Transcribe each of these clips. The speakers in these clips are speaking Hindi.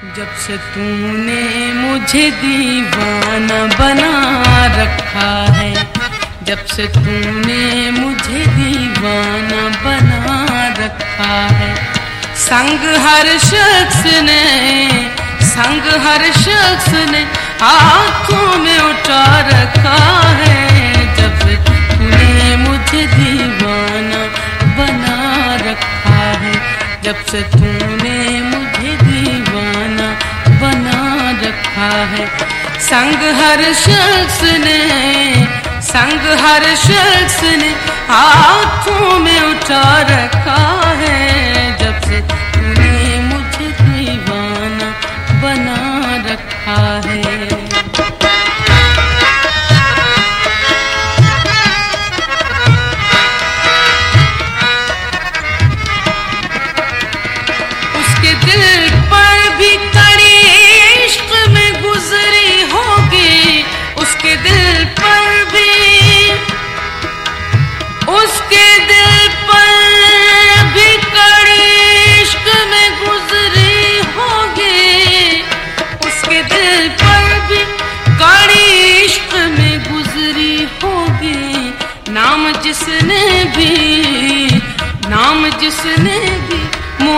जब से तूने मुझे दीवाना बना रखा है, जब से तूने मुझे दीवाना बना रखा है। संग हर शख्स ने, संग हर शख्स ने आँखों में उठा रखा है, जब से तूने मुझे दीवाना बना रखा है, जब से तूने रखा है। संग हर शख्स ने संग हर शख्स ने हाथों में उठा रखा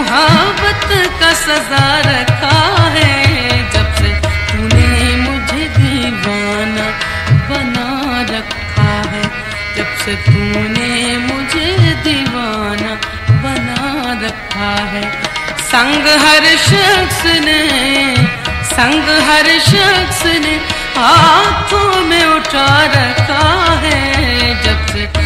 मोहब्बत का सजा रखा है। जब से तूने मुझे दीवाना बना रखा है। जब से तूने मुझे दीवाना बना रखा है। संग हर शख्स ने, संग हर शख्स ने हाथों में उठा रखा है। जब से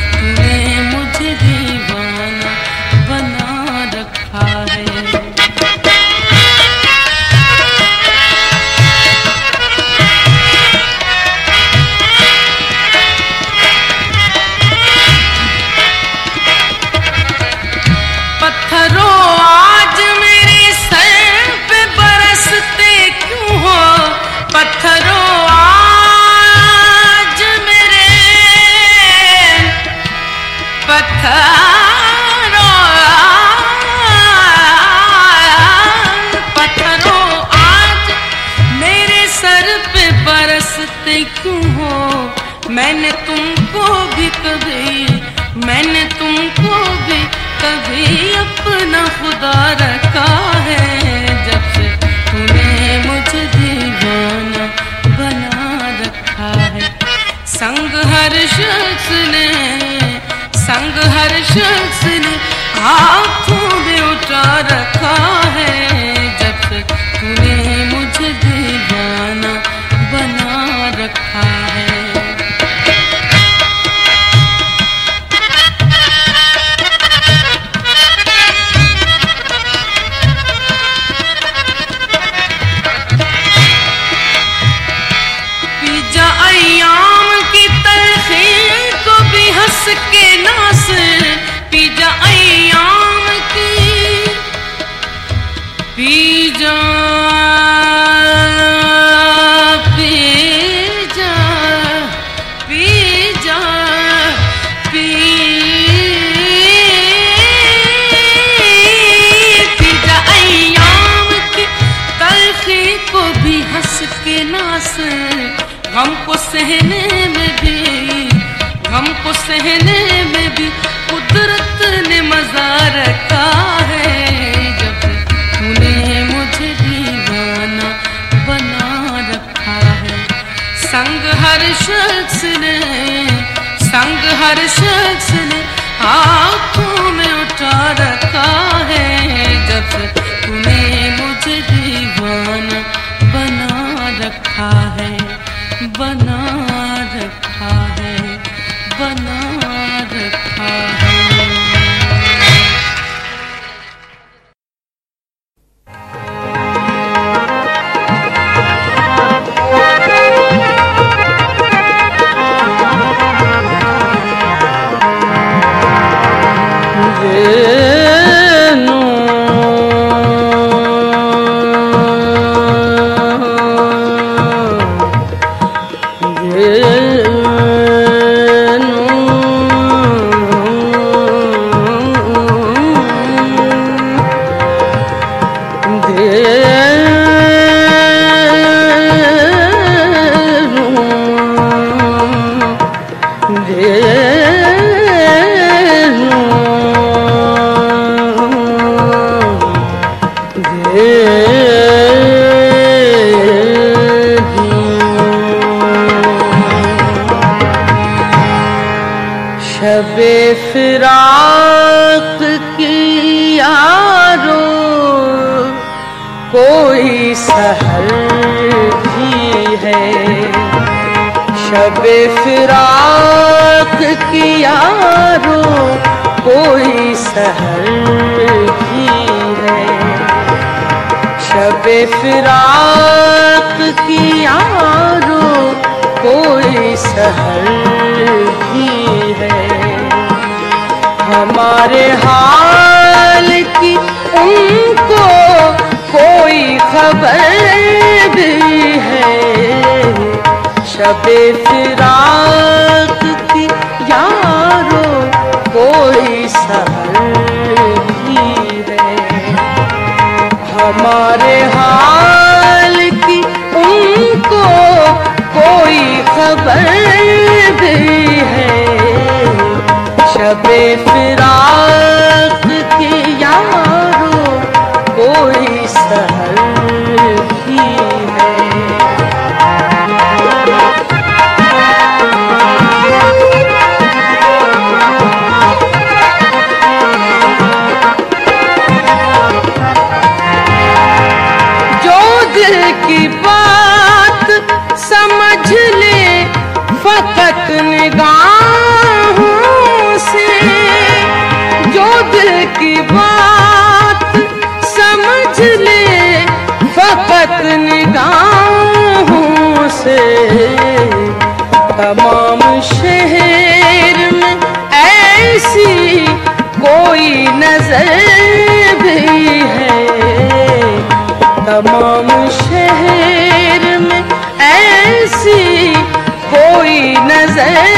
हमारे हाल की उनको कोई खबर भी है। शबे फिराक की यारो कोई सहर भी है हमारे हाल की उनको कोई खबर पे फिरा नज़र भी है। तमाम शहर में ऐसी कोई नज़र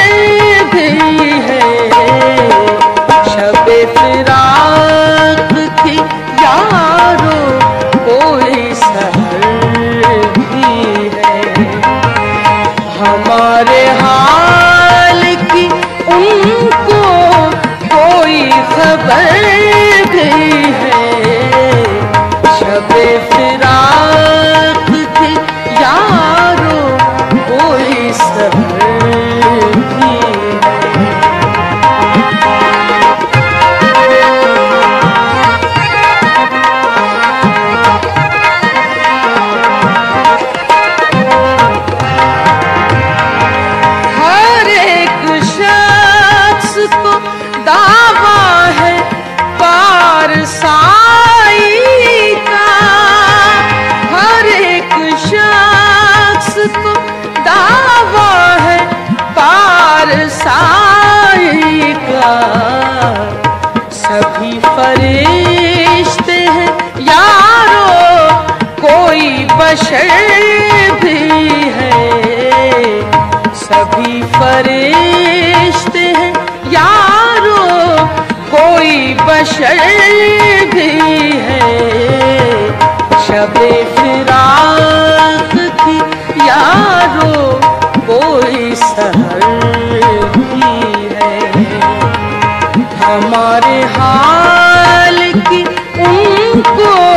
हमारे हाल की उनको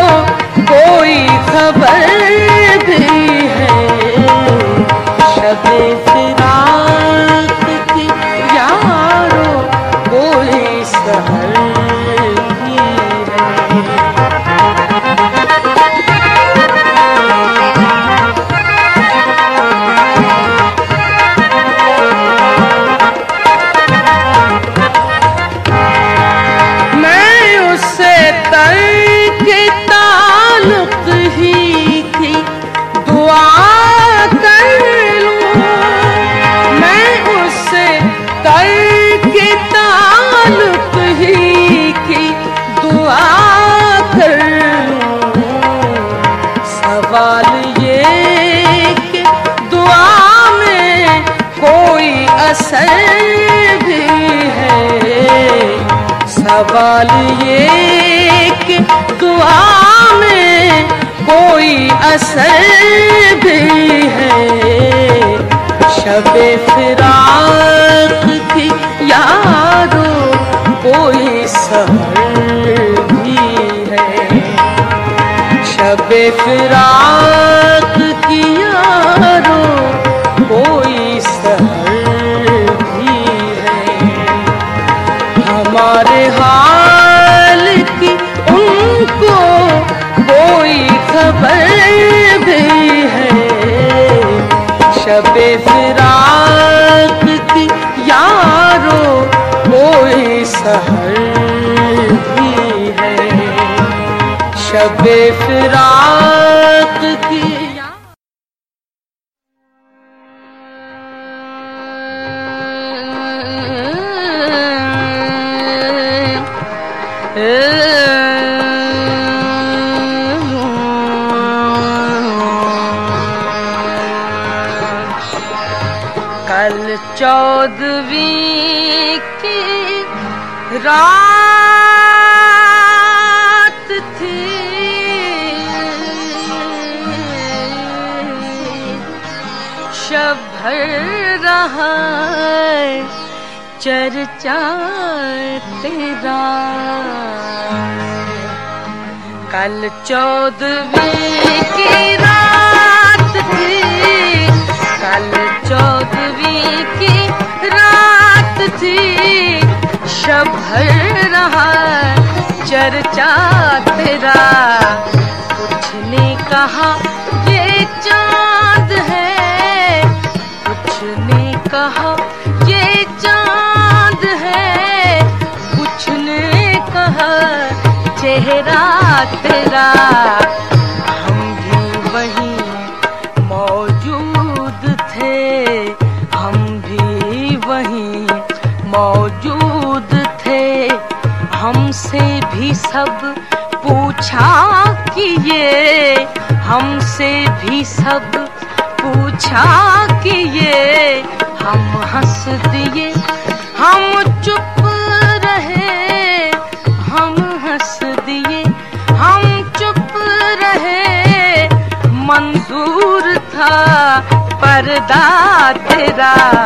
फिराक किया रो, कोई सहर भी है। हमारे हाल की उनको कोई खबर भी है। शबे फिराक की यारो, कोई सहर भी है। शबे फिराक साल चौदवी की रात थी। कल चौदहवीं की रात थी। शबर रहा, चर्चा तेरा। कुछ ने कहा, ये चाँद है। कुछ ने कहा तेरा हम भी वहीं मौजूद थे। हम भी वहीं मौजूद थे। हमसे भी सब पूछा कि ये हमसे भी सब पूछा कि ये हम हंस दिए। hablar.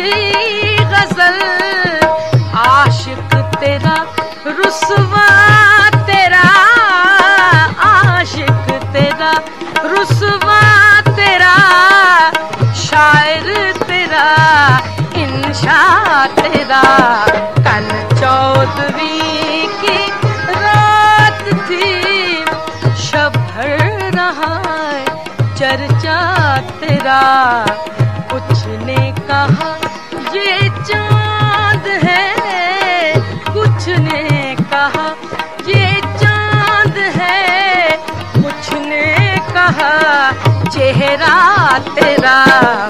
अच्छी गज़ल आशिक तेरा रुसवा तेरा आशिक तेरा रुसवा तेरा शायर तेरा इंशा तेरा। मेरा तेरा।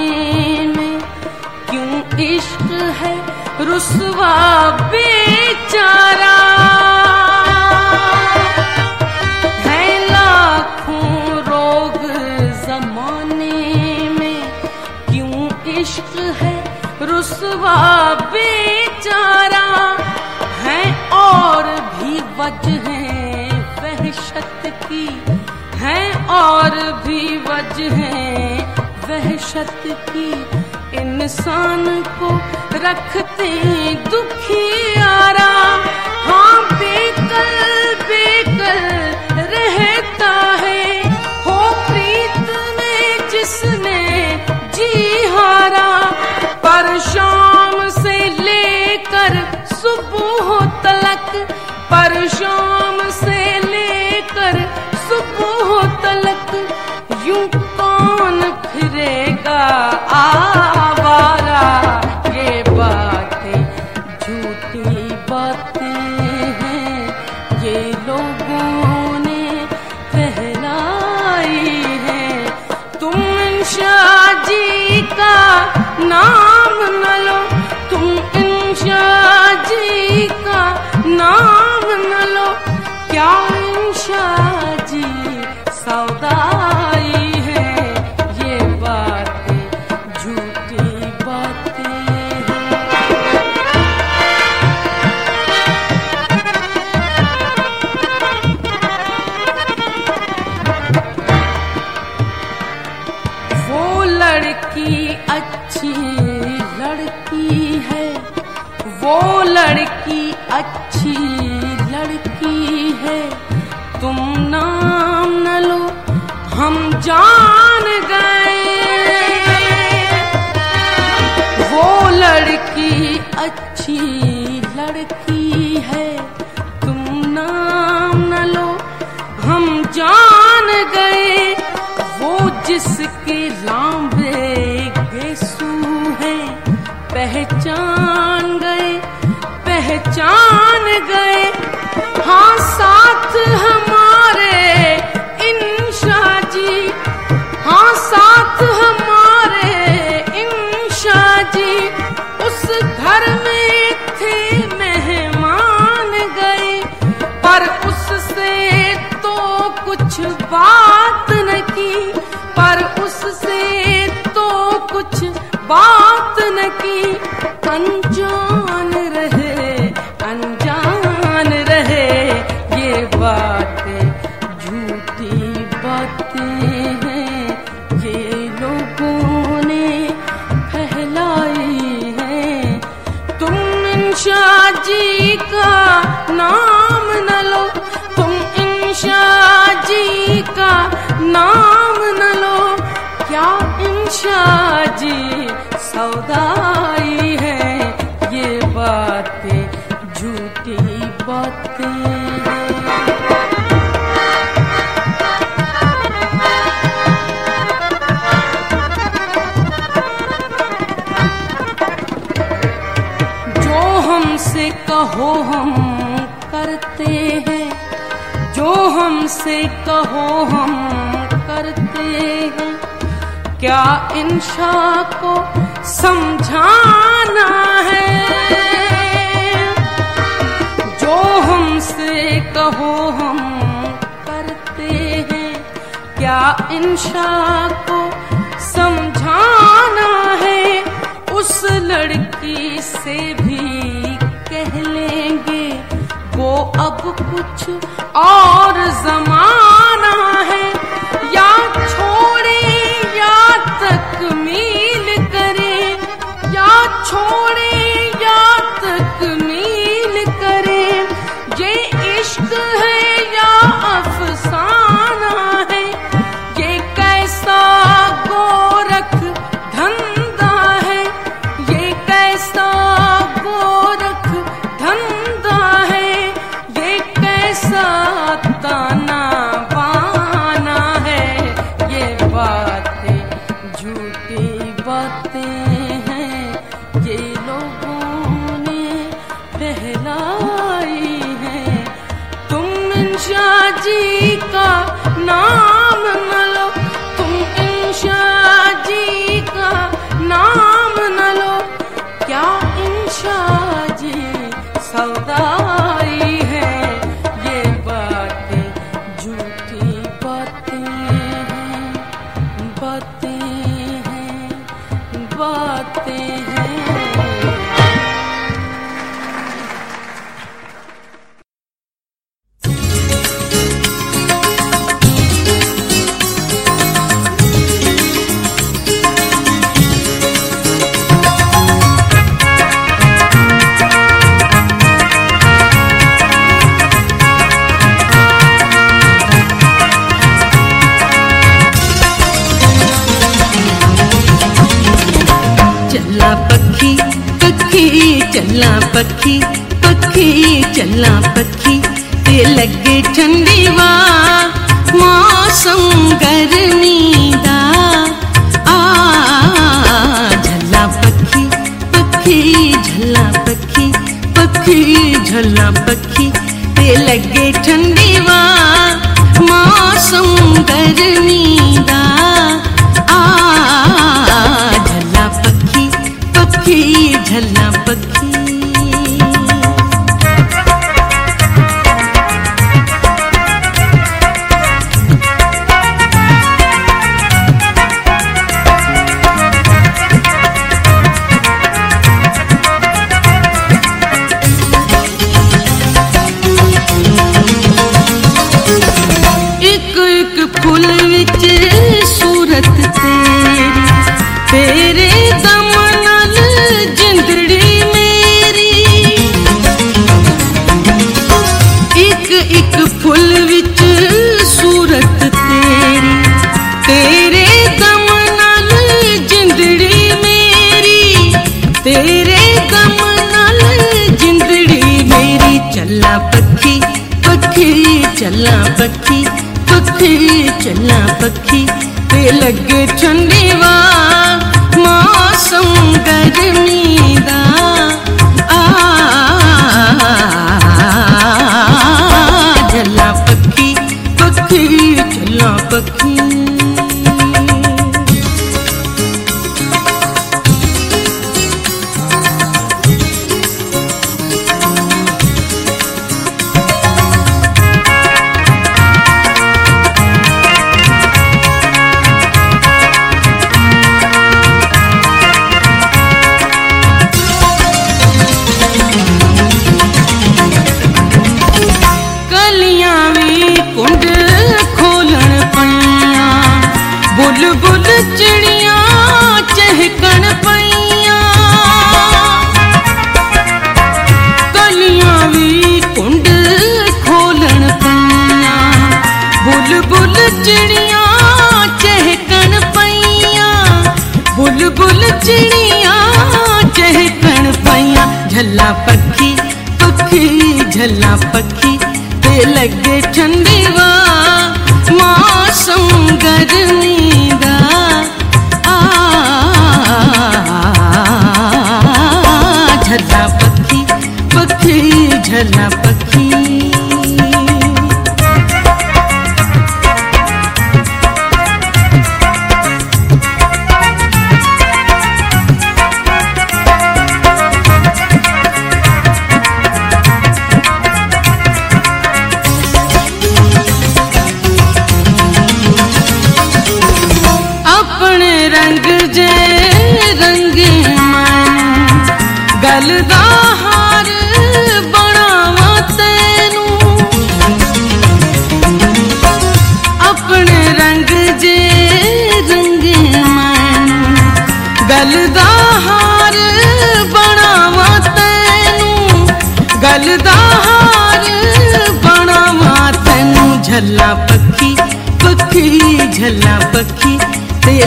रुसवा बेचारा। है लाखों रोग जमाने में, क्यों इश्क है रुसवा बेचारा? है और भी वजहें वहशत की, है और भी वजहें वहशत की। इंसान को रखते दुखियारा हाँ बेकल बेकल रहता है। हो प्रीत में जिसने जी हारा, पर शाम से लेकर सुबह तलक, पर शाम से लेकर सुबह तलक, यूँ कौन फिरेगा? आवारा गए। हाँ साथ हमारे सौदाई है। ये बातें झूठी बातें जो हमसे कहो हम करते हैं। जो हमसे कहो हम करते हैं। क्या इंशा को समझाना है। जो हमसे कहो हम करते हैं, क्या इंशा को समझाना है? उस लड़की से भी कह लेंगे, वो अब कुछ और जमाना फूल चिड़िया चहकण पैया झल्ला पखी पक्षी झल्ला पखी, ते लगे चंदेवा मौसम गर्मी दा। झल्ला पखी पक्षी झल्ला पखी।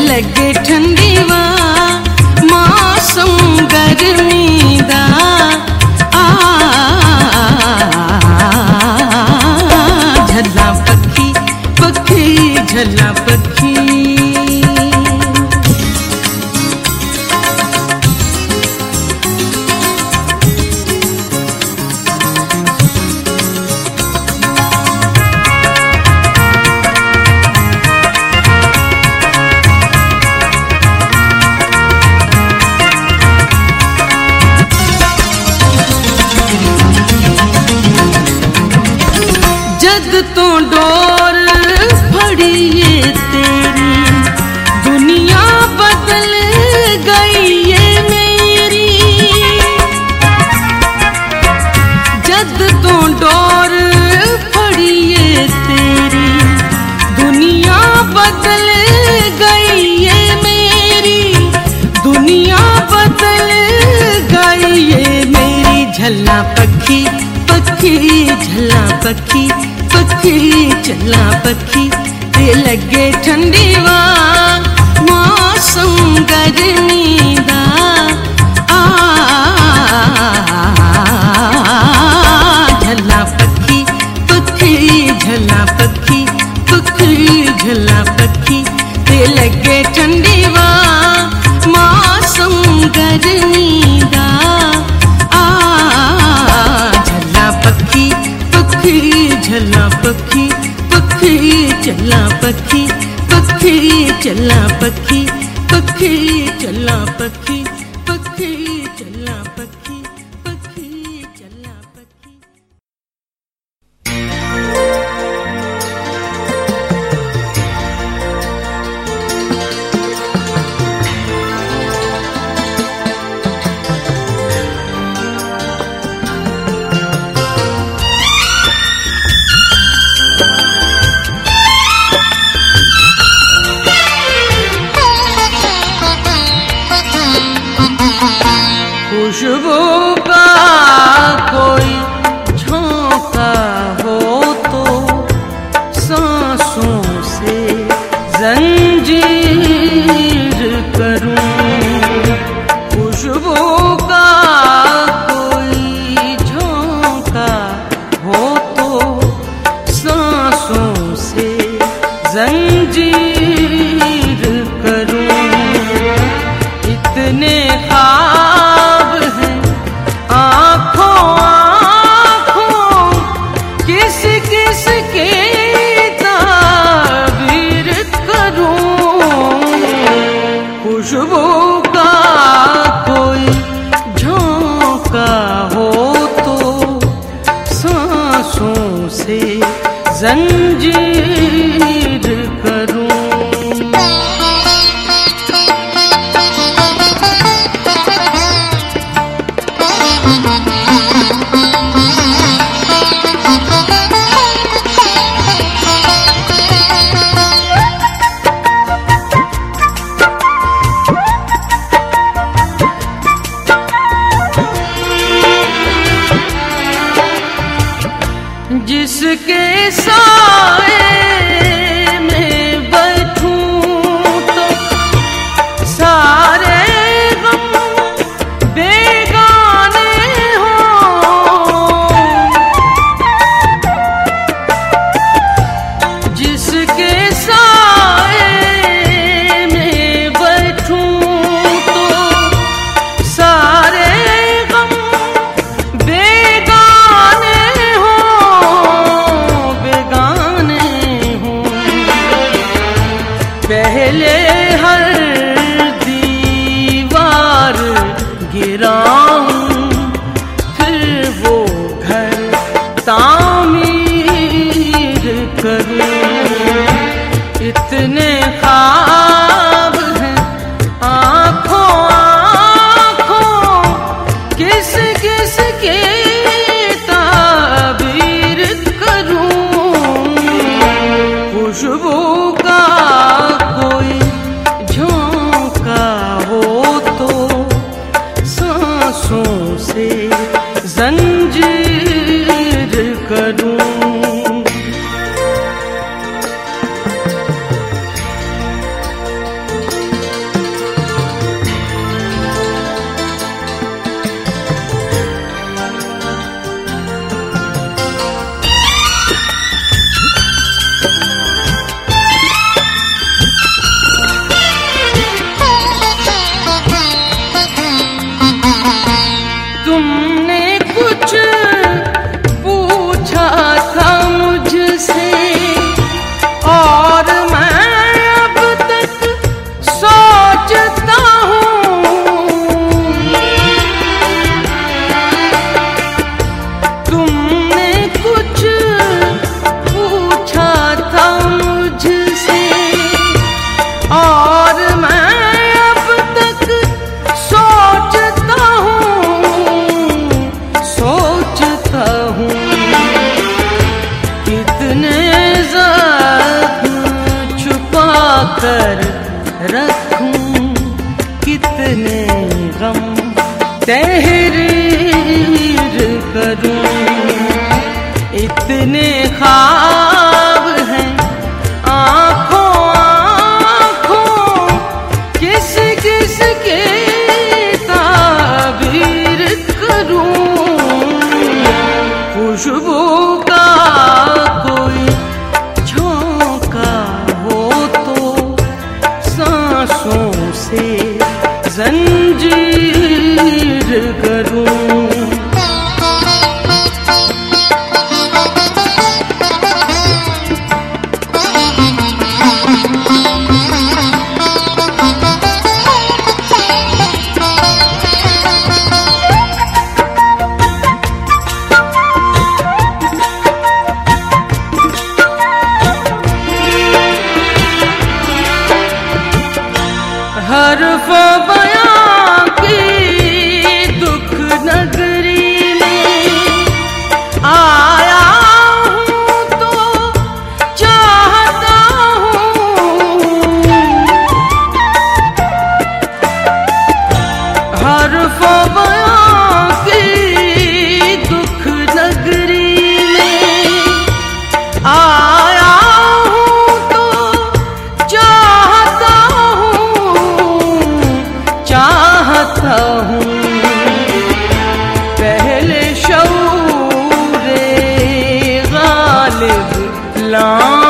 Let. चला पखी पखी चला पखी। खुशबू का ला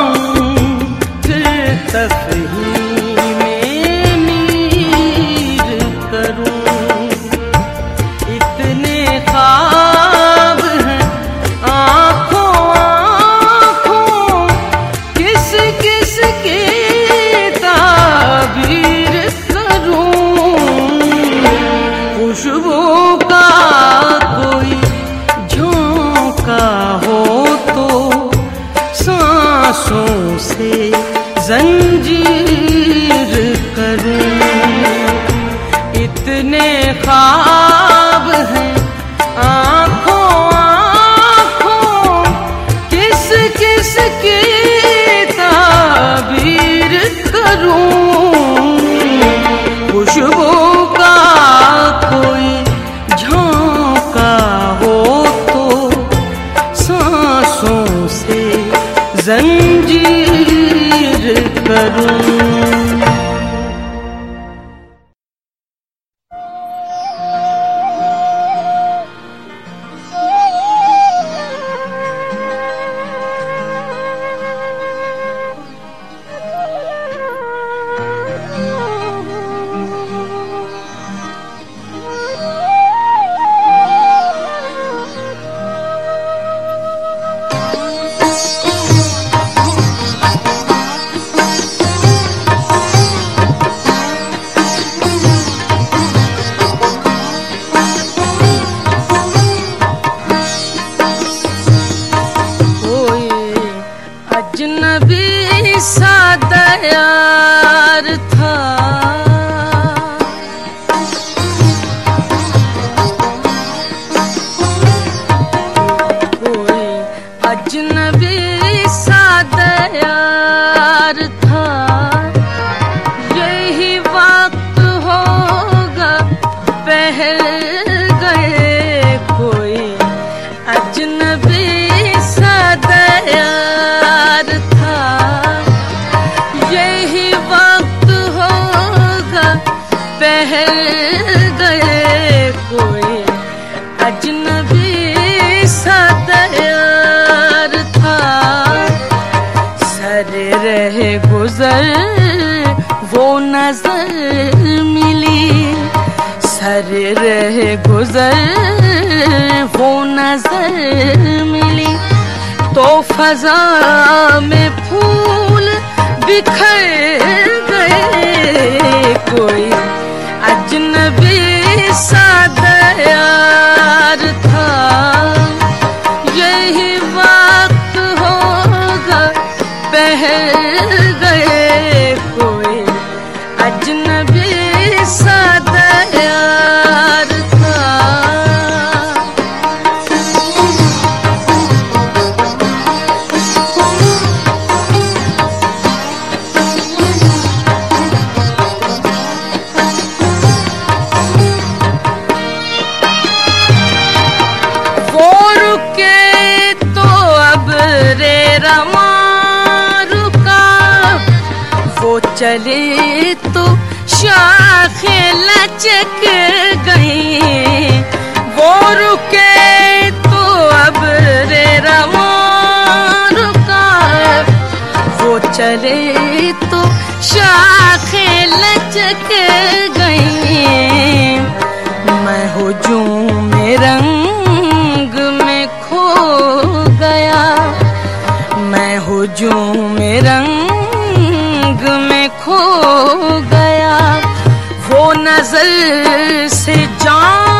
नजर से जान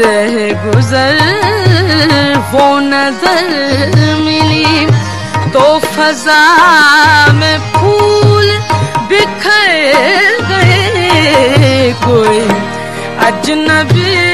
रह गुजर वो नज़र मिली। तो फजा में फूल बिखर गए कोई अजनबी।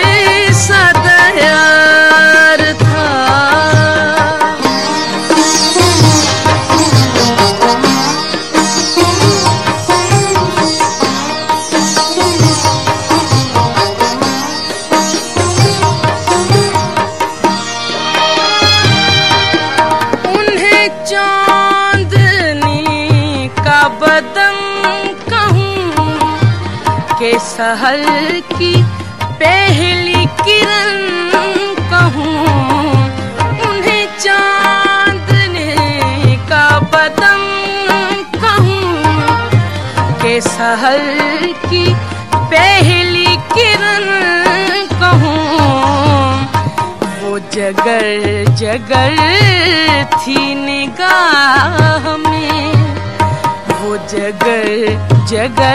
सहल की पहली किरण कहूँ, उन्हें चांदने का कहूँ। के की पहली किरण कहूँ, वो जगर जगर थी निगाह में। गल् जगा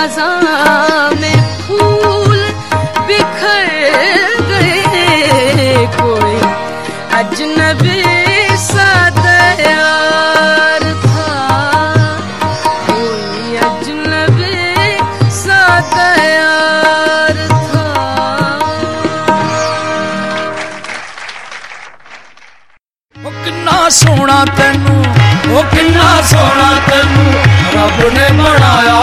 खजा में फूल बिखर गए कोई अजनबी सा तैयार था। कोई अजनबी सा था। ओ सोना तेनू वो किन्ना सोना तेनू, रब ने बनाया